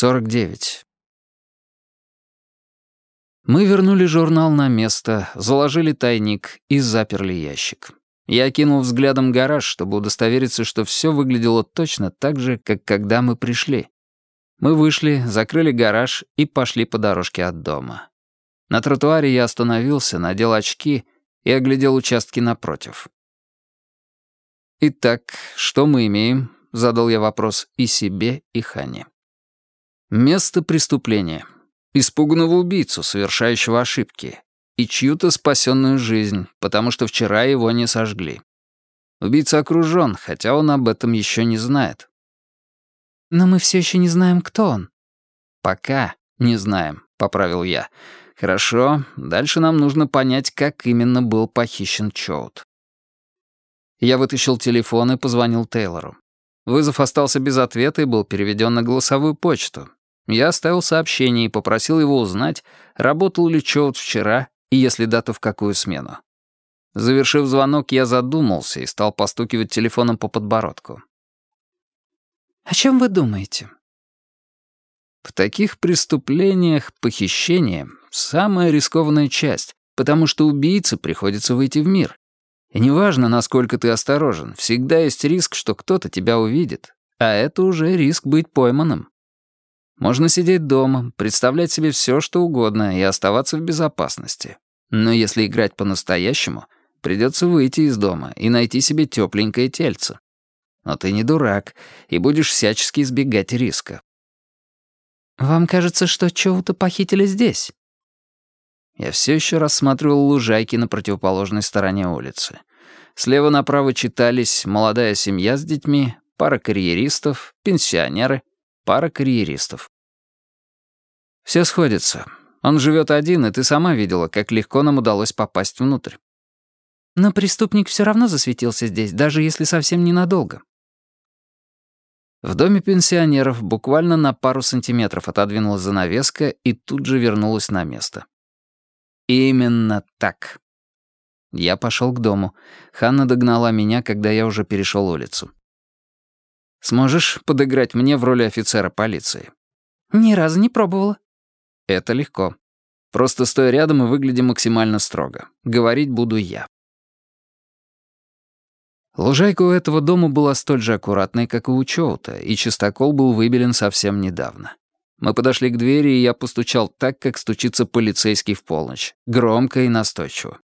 49. Мы вернули журнал на место, заложили тайник и заперли ящик. Я окинул взглядом гараж, чтобы удостовериться, что все выглядело точно так же, как когда мы пришли. Мы вышли, закрыли гараж и пошли по дорожке от дома. На тротуаре я остановился, надел очки и оглядел участки напротив. «Итак, что мы имеем?» — задал я вопрос и себе, и Хане. Место преступления. Испуганного убийцу, совершающего ошибки. И чью-то спасенную жизнь, потому что вчера его не сожгли. Убийца окружен, хотя он об этом еще не знает. «Но мы все еще не знаем, кто он». «Пока не знаем», — поправил я. «Хорошо, дальше нам нужно понять, как именно был похищен Чоут». Я вытащил телефон и позвонил Тейлору. Вызов остался без ответа и был переведен на голосовую почту. Я оставил сообщение и попросил его узнать, работал ли Чоут вчера и если да, то в какую смену. Завершив звонок, я задумался и стал постукивать телефоном по подбородку. «О чем вы думаете?» В таких преступлениях похищение — самая рискованная часть, потому что убийце приходится выйти в мир. И неважно, насколько ты осторожен, всегда есть риск, что кто-то тебя увидит, а это уже риск быть пойманным. Можно сидеть дома, представлять себе все, что угодно и оставаться в безопасности. Но если играть по-настоящему, придется выйти из дома и найти себе тепленькое тельце. Но ты не дурак и будешь всячески избегать риска. «Вам кажется, что чего-то похитили здесь?» Я все еще рассматривал лужайки на противоположной стороне улицы. Слева направо читались «Молодая семья с детьми», «Пара карьеристов», «Пенсионеры», «Пара карьеристов». Все сходится. Он живет один, и ты сама видела, как легко нам удалось попасть внутрь. Но преступник все равно засветился здесь, даже если совсем ненадолго. В доме пенсионеров буквально на пару сантиметров отодвинулась занавеска и тут же вернулась на место. Именно так. Я пошел к дому. Ханна догнала меня, когда я уже перешел улицу. «Сможешь подыграть мне в роли офицера полиции?» «Ни разу не пробовала». «Это легко. Просто стой рядом и выгляди максимально строго. Говорить буду я». Лужайка у этого дома была столь же аккуратной, как и у Чоута, и чистокол был выбелен совсем недавно. Мы подошли к двери, и я постучал так, как стучится полицейский в полночь. Громко и настойчиво.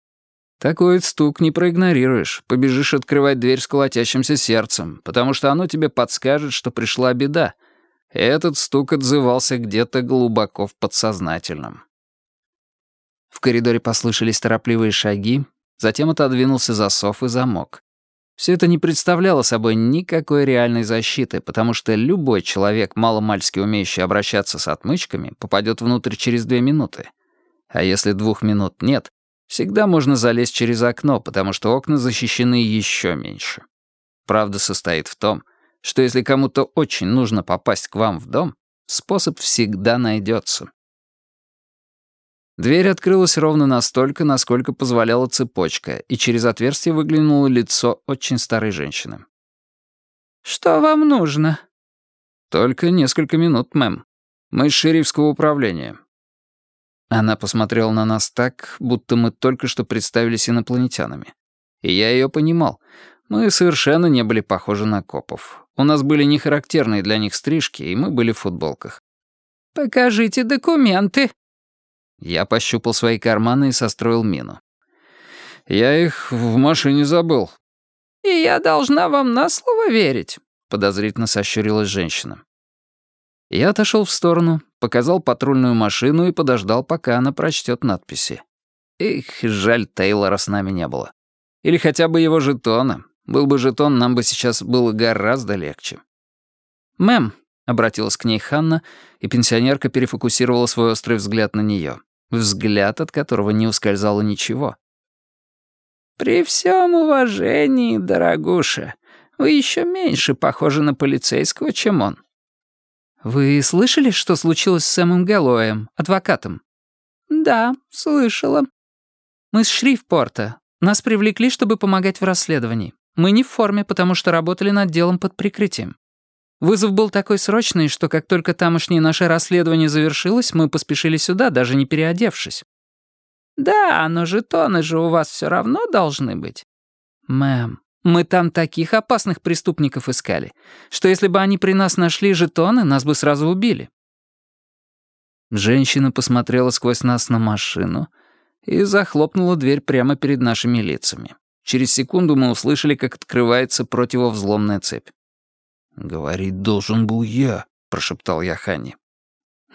Такой стук не проигнорируешь. Побежишь открывать дверь с колотящимся сердцем, потому что оно тебе подскажет, что пришла беда. Этот стук отзывался где-то глубоко в подсознательном. В коридоре послышались торопливые шаги, затем отодвинулся засов и замок. Все это не представляло собой никакой реальной защиты, потому что любой человек, маломальски умеющий обращаться с отмычками, попадет внутрь через две минуты. А если двух минут нет, всегда можно залезть через окно, потому что окна защищены еще меньше. Правда состоит в том, что если кому-то очень нужно попасть к вам в дом, способ всегда найдется. Дверь открылась ровно настолько, насколько позволяла цепочка, и через отверстие выглянуло лицо очень старой женщины. «Что вам нужно?» «Только несколько минут, мэм. Мы из шерифского управления». Она посмотрела на нас так, будто мы только что представились инопланетянами. И я ее понимал. Мы совершенно не были похожи на копов. У нас были нехарактерные для них стрижки, и мы были в футболках. «Покажите документы», я пощупал свои карманы и состроил мину. «Я их в машине забыл». «И я должна вам на слово верить», — подозрительно сощурилась женщина. Я отошел в сторону, показал патрульную машину и подождал, пока она прочтет надписи. Эх, жаль, Тейлора с нами не было. Или хотя бы его жетона. Был бы жетон, нам бы сейчас было гораздо легче. «Мэм», — обратилась к ней Ханна, и пенсионерка перефокусировала свой острый взгляд на нее взгляд от которого не ускользало ничего. «При всем уважении, дорогуша, вы еще меньше похожи на полицейского, чем он». «Вы слышали, что случилось с Сэмом Гэллоуэем, адвокатом?» «Да, слышала». «Мы с Шрифпорта. Нас привлекли, чтобы помогать в расследовании. Мы не в форме, потому что работали над делом под прикрытием». Вызов был такой срочный, что как только тамошнее наше расследование завершилось, мы поспешили сюда, даже не переодевшись». «Да, но жетоны же у вас все равно должны быть». «Мэм, мы там таких опасных преступников искали, что если бы они при нас нашли жетоны, нас бы сразу убили». Женщина посмотрела сквозь нас на машину и захлопнула дверь прямо перед нашими лицами. Через секунду мы услышали, как открывается противовзломная цепь. «Говорить должен был я», — прошептал я Ханни.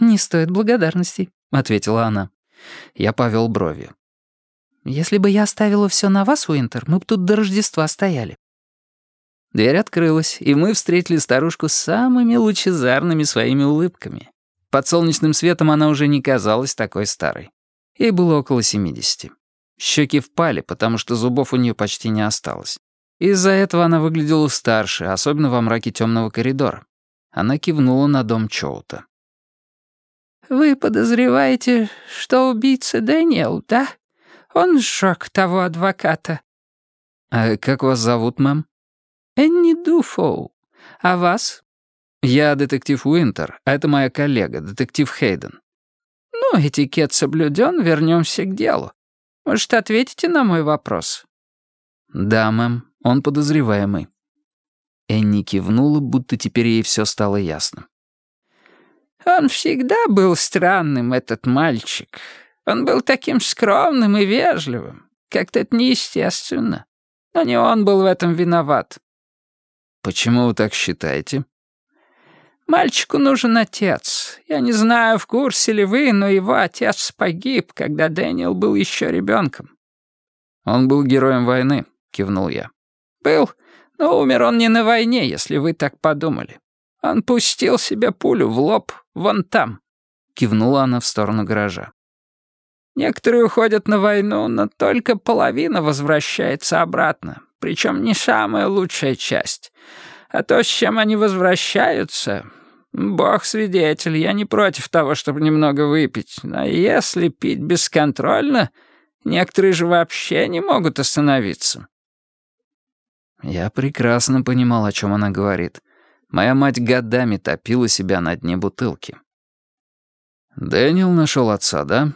«Не стоит благодарностей», — ответила она. Я повел бровью. «Если бы я оставила все на вас, Уинтер, мы бы тут до Рождества стояли». Дверь открылась, и мы встретили старушку с самыми лучезарными своими улыбками. Под солнечным светом она уже не казалась такой старой. Ей было около семидесяти. Щеки впали, потому что зубов у нее почти не осталось. Из-за этого она выглядела старше, особенно во мраке темного коридора. Она кивнула на дом Чоута. «Вы подозреваете, что убийца Дэниел, да? Он сжёг того адвоката». «А как вас зовут, мэм?» «Энни Дуфоу. А вас?» «Я детектив Уинтер, а это моя коллега, детектив Хейден». «Ну, этикет соблюден, вернемся к делу. Может, ответите на мой вопрос?» «Да, мэм, он подозреваемый». Энни кивнула, будто теперь ей все стало ясно. «Он всегда был странным, этот мальчик. Он был таким скромным и вежливым. Как-то это неестественно. Но не он был в этом виноват». «Почему вы так считаете?» «Мальчику нужен отец. Я не знаю, в курсе ли вы, но его отец погиб, когда Дэниел был еще ребенком». «Он был героем войны», — кивнул я. «Был, но умер он не на войне, если вы так подумали. Он пустил себе пулю в лоб вон там», — кивнула она в сторону гаража. «Некоторые уходят на войну, но только половина возвращается обратно, причем не самая лучшая часть». А то, с чем они возвращаются... Бог свидетель, я не против того, чтобы немного выпить. Но если пить бесконтрольно, некоторые же вообще не могут остановиться. Я прекрасно понимал, о чем она говорит. Моя мать годами топила себя на дне бутылки. Дэниел нашел отца, да?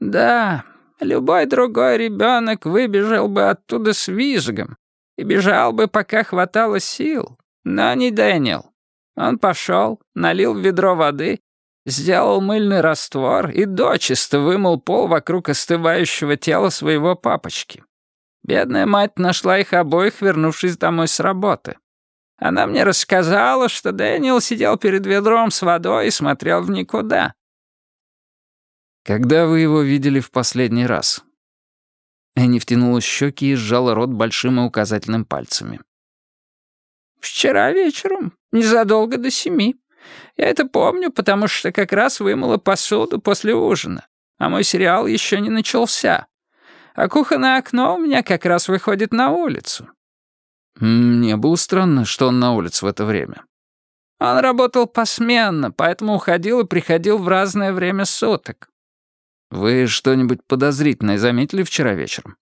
Да, любой другой ребенок выбежал бы оттуда с визгом и бежал бы, пока хватало сил. Но не Дэниел. Он пошел, налил в ведро воды, сделал мыльный раствор и дочисто вымыл пол вокруг остывающего тела своего папочки. Бедная мать нашла их обоих, вернувшись домой с работы. Она мне рассказала, что Дэниел сидел перед ведром с водой и смотрел в никуда. «Когда вы его видели в последний раз?» Энни втянула щеки и сжала рот большим и указательным пальцами. «Вчера вечером, незадолго до семи. Я это помню, потому что как раз вымыла посуду после ужина, а мой сериал еще не начался. А кухонное окно у меня как раз выходит на улицу». «Мне было странно, что он на улице в это время». «Он работал посменно, поэтому уходил и приходил в разное время суток. «Вы что-нибудь подозрительное заметили вчера вечером?»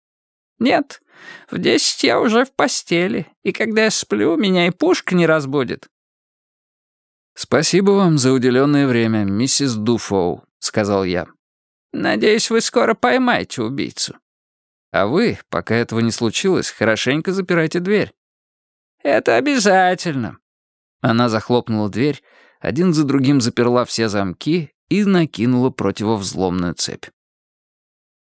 «Нет. В десять я уже в постели, и когда я сплю, меня и пушка не разбудит». «Спасибо вам за уделенное время, миссис Дуфоу», — сказал я. «Надеюсь, вы скоро поймаете убийцу». «А вы, пока этого не случилось, хорошенько запирайте дверь». «Это обязательно». Она захлопнула дверь, один за другим заперла все замки и накинула противовзломную цепь.